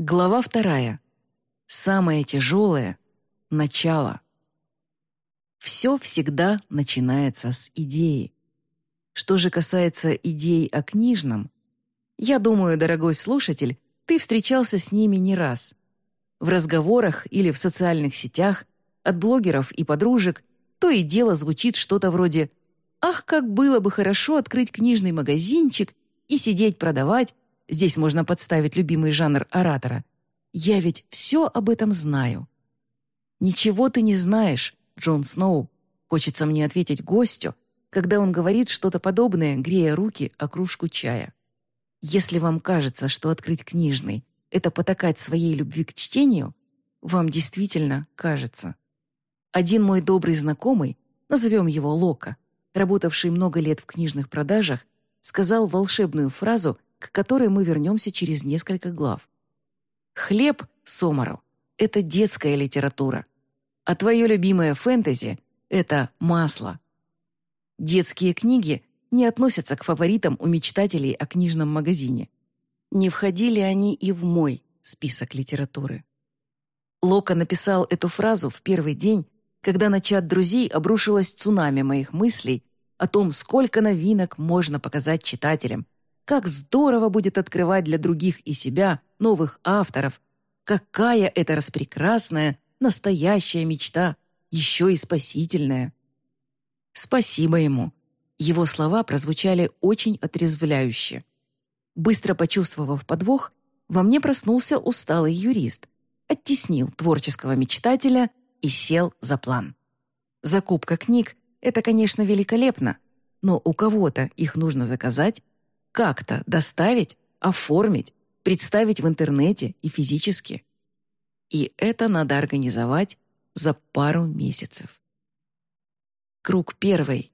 Глава вторая. Самое тяжелое — начало. Все всегда начинается с идеи. Что же касается идей о книжном, я думаю, дорогой слушатель, ты встречался с ними не раз. В разговорах или в социальных сетях от блогеров и подружек то и дело звучит что-то вроде «Ах, как было бы хорошо открыть книжный магазинчик и сидеть продавать, Здесь можно подставить любимый жанр оратора. «Я ведь все об этом знаю». «Ничего ты не знаешь, Джон Сноу», хочется мне ответить гостю, когда он говорит что-то подобное, грея руки о кружку чая. Если вам кажется, что открыть книжный — это потакать своей любви к чтению, вам действительно кажется. Один мой добрый знакомый, назовем его Лока, работавший много лет в книжных продажах, сказал волшебную фразу, к которой мы вернемся через несколько глав. «Хлеб, Сомаров, — это детская литература, а твое любимое фэнтези — это масло». Детские книги не относятся к фаворитам у мечтателей о книжном магазине. Не входили они и в мой список литературы. Лока написал эту фразу в первый день, когда на чат друзей обрушилось цунами моих мыслей о том, сколько новинок можно показать читателям, как здорово будет открывать для других и себя новых авторов. Какая это распрекрасная, настоящая мечта, еще и спасительная. Спасибо ему. Его слова прозвучали очень отрезвляюще. Быстро почувствовав подвох, во мне проснулся усталый юрист, оттеснил творческого мечтателя и сел за план. Закупка книг — это, конечно, великолепно, но у кого-то их нужно заказать, как-то доставить, оформить, представить в интернете и физически. И это надо организовать за пару месяцев. Круг первый.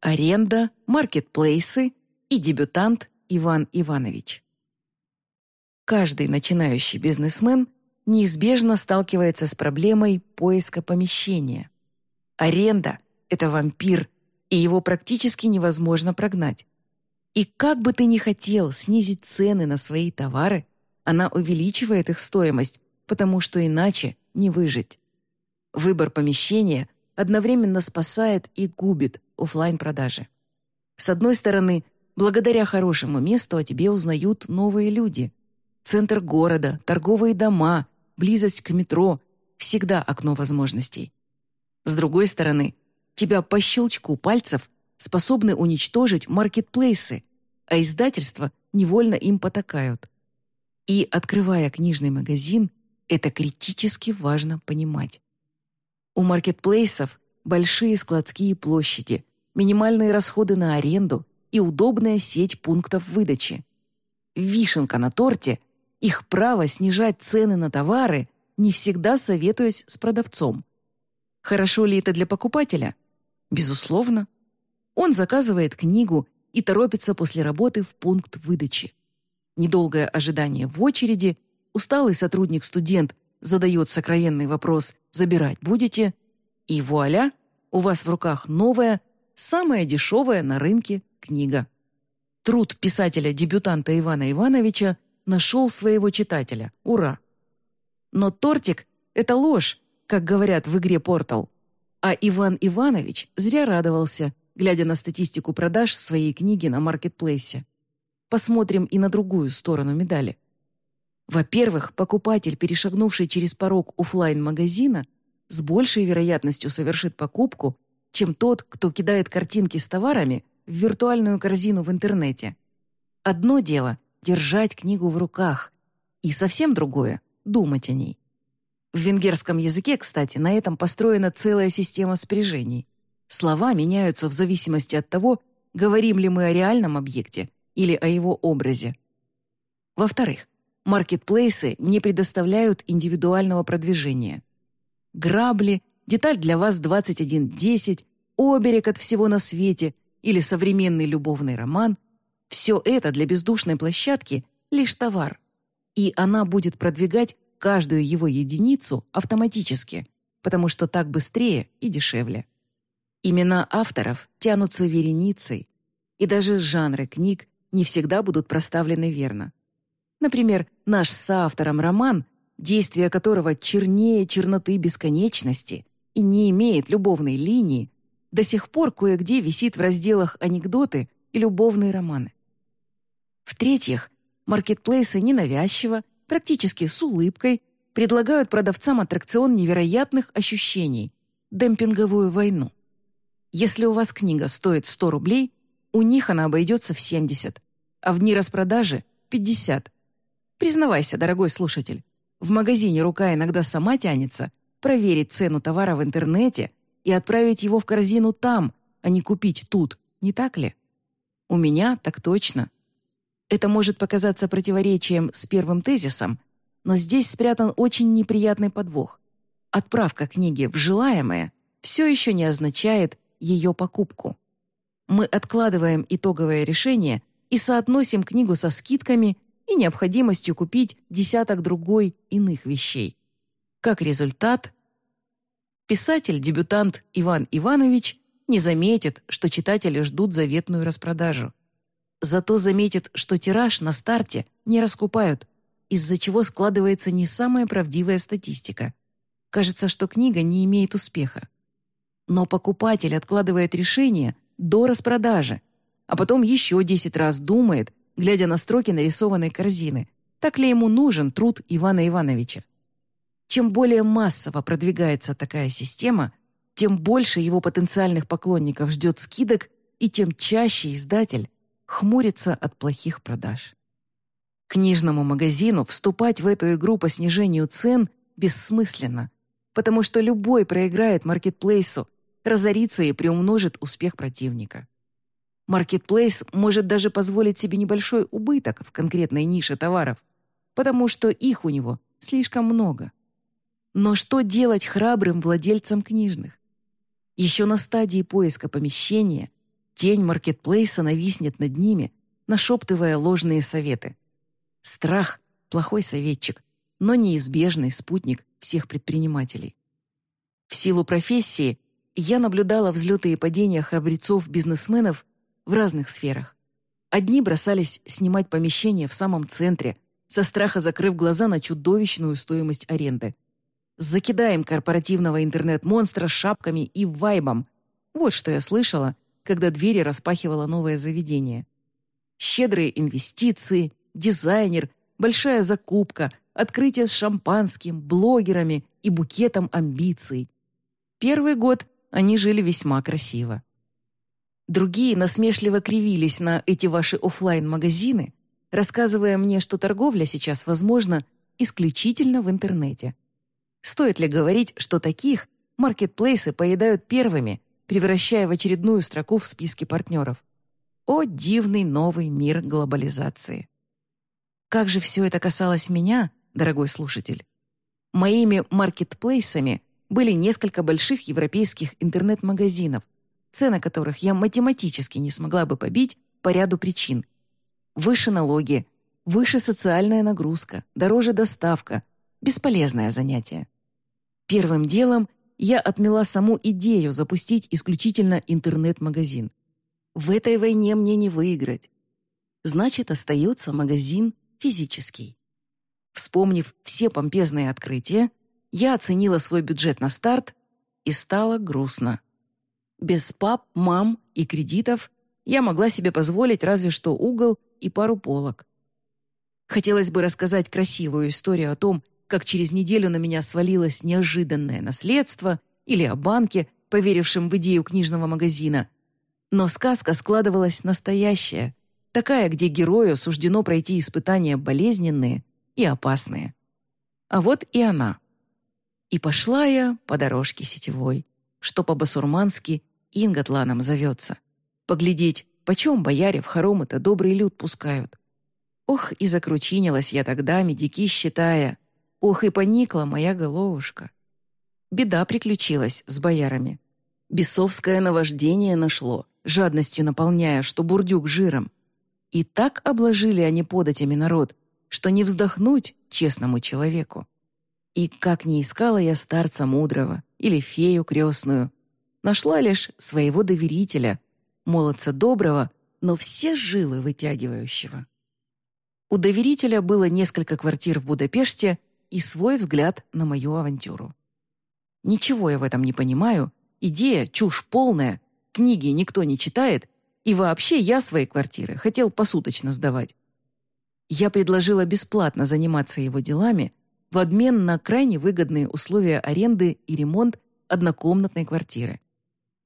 Аренда, маркетплейсы и дебютант Иван Иванович. Каждый начинающий бизнесмен неизбежно сталкивается с проблемой поиска помещения. Аренда — это вампир, и его практически невозможно прогнать. И как бы ты ни хотел снизить цены на свои товары, она увеличивает их стоимость, потому что иначе не выжить. Выбор помещения одновременно спасает и губит офлайн продажи С одной стороны, благодаря хорошему месту о тебе узнают новые люди. Центр города, торговые дома, близость к метро — всегда окно возможностей. С другой стороны, тебя по щелчку пальцев способны уничтожить маркетплейсы, а издательства невольно им потакают. И, открывая книжный магазин, это критически важно понимать. У маркетплейсов большие складские площади, минимальные расходы на аренду и удобная сеть пунктов выдачи. Вишенка на торте — их право снижать цены на товары, не всегда советуясь с продавцом. Хорошо ли это для покупателя? Безусловно. Он заказывает книгу и торопится после работы в пункт выдачи. Недолгое ожидание в очереди, усталый сотрудник-студент задает сокровенный вопрос «забирать будете?» и вуаля, у вас в руках новая, самая дешевая на рынке книга. Труд писателя-дебютанта Ивана Ивановича нашел своего читателя. Ура! Но тортик — это ложь, как говорят в игре «Портал». А Иван Иванович зря радовался, глядя на статистику продаж своей книги на маркетплейсе. Посмотрим и на другую сторону медали. Во-первых, покупатель, перешагнувший через порог офлайн магазина с большей вероятностью совершит покупку, чем тот, кто кидает картинки с товарами в виртуальную корзину в интернете. Одно дело — держать книгу в руках, и совсем другое — думать о ней. В венгерском языке, кстати, на этом построена целая система спряжений. Слова меняются в зависимости от того, говорим ли мы о реальном объекте или о его образе. Во-вторых, маркетплейсы не предоставляют индивидуального продвижения. Грабли, деталь для вас 2110, оберег от всего на свете или современный любовный роман — все это для бездушной площадки — лишь товар. И она будет продвигать каждую его единицу автоматически, потому что так быстрее и дешевле. Имена авторов тянутся вереницей, и даже жанры книг не всегда будут проставлены верно. Например, наш с соавтором роман, действие которого чернее черноты бесконечности и не имеет любовной линии, до сих пор кое-где висит в разделах анекдоты и любовные романы. В-третьих, маркетплейсы ненавязчиво, практически с улыбкой, предлагают продавцам аттракцион невероятных ощущений – демпинговую войну. Если у вас книга стоит 100 рублей, у них она обойдется в 70, а в дни распродажи – 50. Признавайся, дорогой слушатель, в магазине рука иногда сама тянется проверить цену товара в интернете и отправить его в корзину там, а не купить тут, не так ли? У меня так точно. Это может показаться противоречием с первым тезисом, но здесь спрятан очень неприятный подвох. Отправка книги в желаемое все еще не означает ее покупку. Мы откладываем итоговое решение и соотносим книгу со скидками и необходимостью купить десяток другой иных вещей. Как результат, писатель-дебютант Иван Иванович не заметит, что читатели ждут заветную распродажу. Зато заметит, что тираж на старте не раскупают, из-за чего складывается не самая правдивая статистика. Кажется, что книга не имеет успеха. Но покупатель откладывает решение до распродажи, а потом еще 10 раз думает, глядя на строки нарисованной корзины, так ли ему нужен труд Ивана Ивановича. Чем более массово продвигается такая система, тем больше его потенциальных поклонников ждет скидок, и тем чаще издатель хмурится от плохих продаж. Книжному магазину вступать в эту игру по снижению цен бессмысленно, потому что любой проиграет маркетплейсу, разорится и приумножит успех противника. Маркетплейс может даже позволить себе небольшой убыток в конкретной нише товаров, потому что их у него слишком много. Но что делать храбрым владельцам книжных? Еще на стадии поиска помещения тень маркетплейса нависнет над ними, нашептывая ложные советы. Страх — плохой советчик, но неизбежный спутник всех предпринимателей. В силу профессии я наблюдала взлеты и падения храбрецов-бизнесменов в разных сферах. Одни бросались снимать помещение в самом центре, со страха закрыв глаза на чудовищную стоимость аренды. Закидаем корпоративного интернет-монстра шапками и вайбом. Вот что я слышала, когда двери распахивало новое заведение. Щедрые инвестиции, дизайнер, большая закупка, открытие с шампанским, блогерами и букетом амбиций. Первый год они жили весьма красиво. Другие насмешливо кривились на эти ваши офлайн магазины рассказывая мне, что торговля сейчас возможна исключительно в интернете. Стоит ли говорить, что таких маркетплейсы поедают первыми, превращая в очередную строку в списке партнеров? О, дивный новый мир глобализации! Как же все это касалось меня, дорогой слушатель? Моими маркетплейсами были несколько больших европейских интернет-магазинов, цены которых я математически не смогла бы побить по ряду причин. Выше налоги, выше социальная нагрузка, дороже доставка. Бесполезное занятие. Первым делом я отмела саму идею запустить исключительно интернет-магазин. В этой войне мне не выиграть. Значит, остается магазин физический. Вспомнив все помпезные открытия, я оценила свой бюджет на старт и стало грустно. Без пап, мам и кредитов я могла себе позволить разве что угол и пару полок. Хотелось бы рассказать красивую историю о том, как через неделю на меня свалилось неожиданное наследство или о банке, поверившем в идею книжного магазина. Но сказка складывалась настоящая, такая, где герою суждено пройти испытания болезненные и опасные. А вот и она. И пошла я по дорожке сетевой, что по-басурмански Ингатланом зовется. Поглядеть, почем бояре в хоромы-то добрый люд пускают. Ох, и закручинилась я тогда, медики считая. Ох, и поникла моя головушка. Беда приключилась с боярами. Бесовское наваждение нашло, жадностью наполняя, что бурдюк жиром. И так обложили они податями народ, что не вздохнуть честному человеку. И как не искала я старца мудрого или фею крестную, Нашла лишь своего доверителя, молодца доброго, но все жилы вытягивающего. У доверителя было несколько квартир в Будапеште и свой взгляд на мою авантюру. Ничего я в этом не понимаю, идея чушь полная, книги никто не читает, и вообще я свои квартиры хотел посуточно сдавать. Я предложила бесплатно заниматься его делами в обмен на крайне выгодные условия аренды и ремонт однокомнатной квартиры.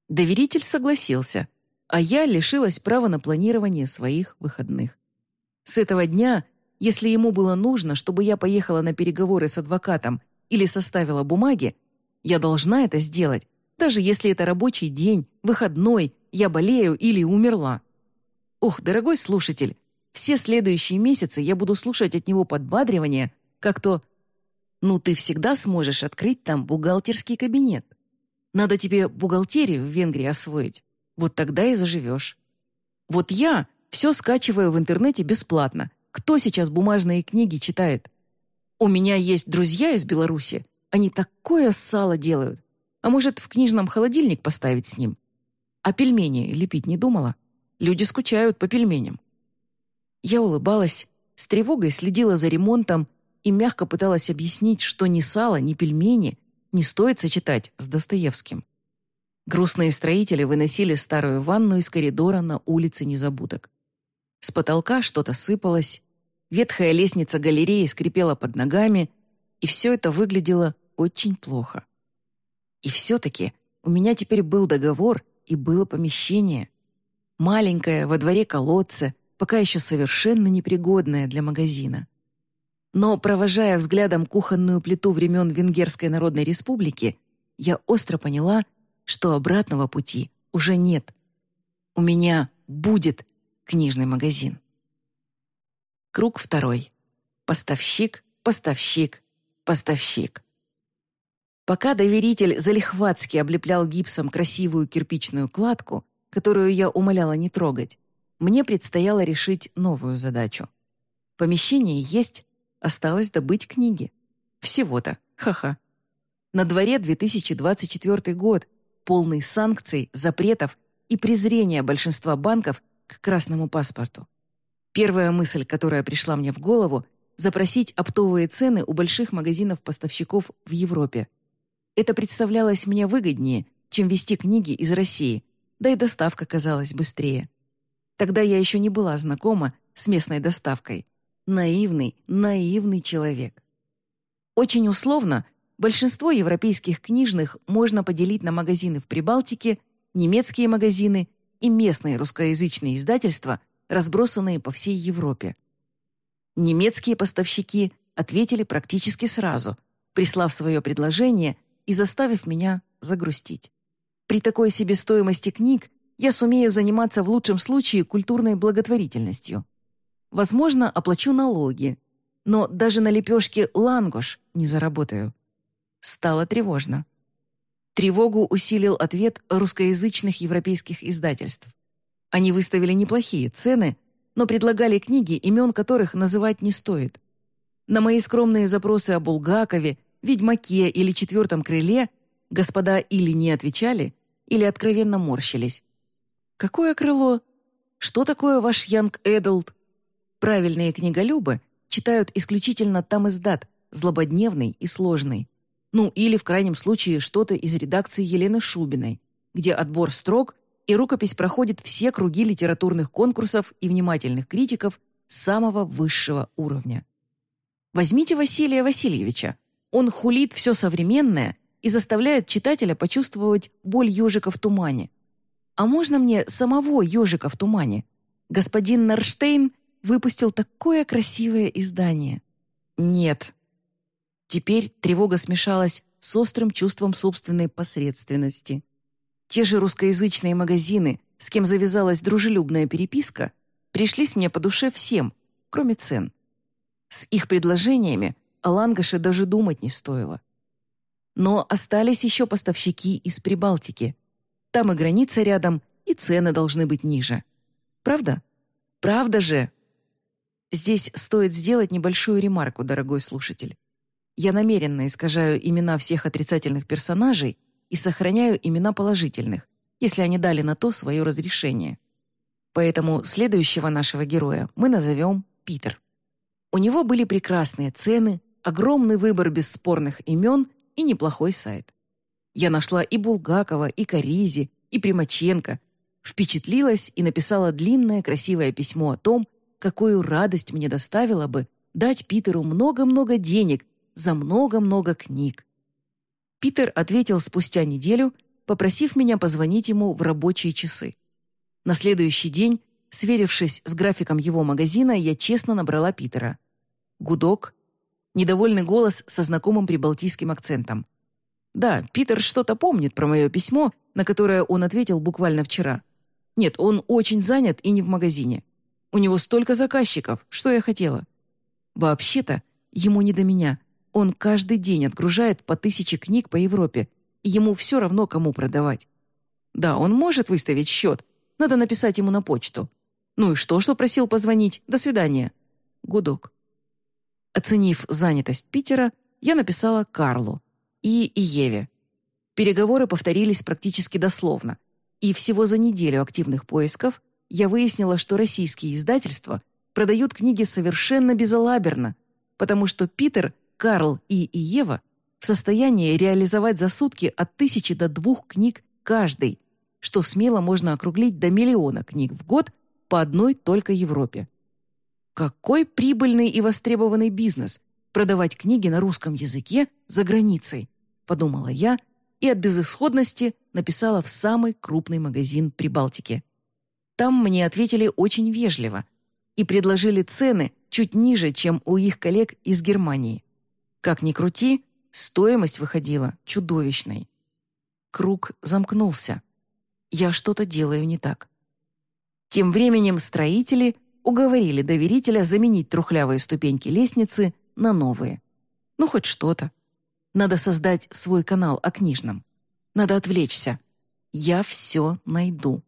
Доверитель согласился, а я лишилась права на планирование своих выходных. С этого дня, если ему было нужно, чтобы я поехала на переговоры с адвокатом или составила бумаги, я должна это сделать, даже если это рабочий день, выходной, я болею или умерла. Ох, дорогой слушатель, все следующие месяцы я буду слушать от него подбадривание, как то «Ну, ты всегда сможешь открыть там бухгалтерский кабинет. Надо тебе бухгалтерию в Венгрии освоить. Вот тогда и заживешь». Вот я все скачиваю в интернете бесплатно. Кто сейчас бумажные книги читает? У меня есть друзья из Беларуси. Они такое сало делают. А может, в книжном холодильник поставить с ним? А пельмени лепить не думала? Люди скучают по пельменям. Я улыбалась, с тревогой следила за ремонтом и мягко пыталась объяснить, что ни сало, ни пельмени не стоит сочетать с Достоевским. Грустные строители выносили старую ванну из коридора на улице Незабудок. С потолка что-то сыпалось, ветхая лестница галереи скрипела под ногами, и все это выглядело очень плохо. И все-таки у меня теперь был договор и было помещение. Маленькое, во дворе колодца, пока еще совершенно непригодное для магазина. Но, провожая взглядом кухонную плиту времен Венгерской Народной Республики, я остро поняла, что обратного пути уже нет. У меня будет книжный магазин. Круг второй. Поставщик, поставщик, поставщик. Пока доверитель залихватски облеплял гипсом красивую кирпичную кладку, которую я умоляла не трогать, мне предстояло решить новую задачу. Помещение есть, осталось добыть книги. Всего-то, ха-ха. На дворе 2024 год, полный санкций, запретов и презрения большинства банков к красному паспорту. Первая мысль, которая пришла мне в голову, запросить оптовые цены у больших магазинов-поставщиков в Европе. Это представлялось мне выгоднее, чем вести книги из России, да и доставка казалась быстрее. Тогда я еще не была знакома с местной доставкой. Наивный, наивный человек. Очень условно, большинство европейских книжных можно поделить на магазины в Прибалтике, немецкие магазины и местные русскоязычные издательства, разбросанные по всей Европе. Немецкие поставщики ответили практически сразу, прислав свое предложение и заставив меня загрустить. При такой себестоимости книг я сумею заниматься в лучшем случае культурной благотворительностью. Возможно, оплачу налоги, но даже на лепешке лангуш не заработаю. Стало тревожно. Тревогу усилил ответ русскоязычных европейских издательств. Они выставили неплохие цены, но предлагали книги, имен которых называть не стоит. На мои скромные запросы о Булгакове, Ведьмаке или Четвертом крыле господа или не отвечали, или откровенно морщились. «Какое крыло? Что такое ваш Янг Эдлд?» Правильные книголюбы читают исключительно там издат, злободневный и сложный. Ну, или, в крайнем случае, что-то из редакции Елены Шубиной, где отбор строк и рукопись проходит все круги литературных конкурсов и внимательных критиков самого высшего уровня. Возьмите Василия Васильевича. Он хулит все современное и заставляет читателя почувствовать боль ежика в тумане. А можно мне самого ежика в тумане? Господин Нарштейн выпустил такое красивое издание. Нет, Теперь тревога смешалась с острым чувством собственной посредственности. Те же русскоязычные магазины, с кем завязалась дружелюбная переписка, пришлись мне по душе всем, кроме цен. С их предложениями о лангаше даже думать не стоило. Но остались еще поставщики из Прибалтики. Там и граница рядом, и цены должны быть ниже. Правда? Правда же? Здесь стоит сделать небольшую ремарку, дорогой слушатель. Я намеренно искажаю имена всех отрицательных персонажей и сохраняю имена положительных, если они дали на то свое разрешение. Поэтому следующего нашего героя мы назовем Питер. У него были прекрасные цены, огромный выбор бесспорных имен и неплохой сайт. Я нашла и Булгакова, и Каризи, и Примаченко, впечатлилась и написала длинное красивое письмо о том, какую радость мне доставило бы дать Питеру много-много денег за много-много книг. Питер ответил спустя неделю, попросив меня позвонить ему в рабочие часы. На следующий день, сверившись с графиком его магазина, я честно набрала Питера. Гудок. Недовольный голос со знакомым прибалтийским акцентом. Да, Питер что-то помнит про мое письмо, на которое он ответил буквально вчера. Нет, он очень занят и не в магазине. У него столько заказчиков, что я хотела. Вообще-то, ему не до меня. Он каждый день отгружает по тысяче книг по Европе, и ему все равно, кому продавать. Да, он может выставить счет. Надо написать ему на почту. Ну и что, что просил позвонить? До свидания. Гудок. Оценив занятость Питера, я написала Карлу и Еве. Переговоры повторились практически дословно, и всего за неделю активных поисков я выяснила, что российские издательства продают книги совершенно безалаберно, потому что Питер, Карл и Ева в состоянии реализовать за сутки от тысячи до двух книг каждый, что смело можно округлить до миллиона книг в год по одной только Европе. Какой прибыльный и востребованный бизнес продавать книги на русском языке за границей, подумала я и от безысходности написала в самый крупный магазин Прибалтики. Там мне ответили очень вежливо и предложили цены чуть ниже, чем у их коллег из Германии. Как ни крути, стоимость выходила чудовищной. Круг замкнулся. Я что-то делаю не так. Тем временем строители уговорили доверителя заменить трухлявые ступеньки лестницы на новые. Ну, хоть что-то. Надо создать свой канал о книжном. Надо отвлечься. Я все найду.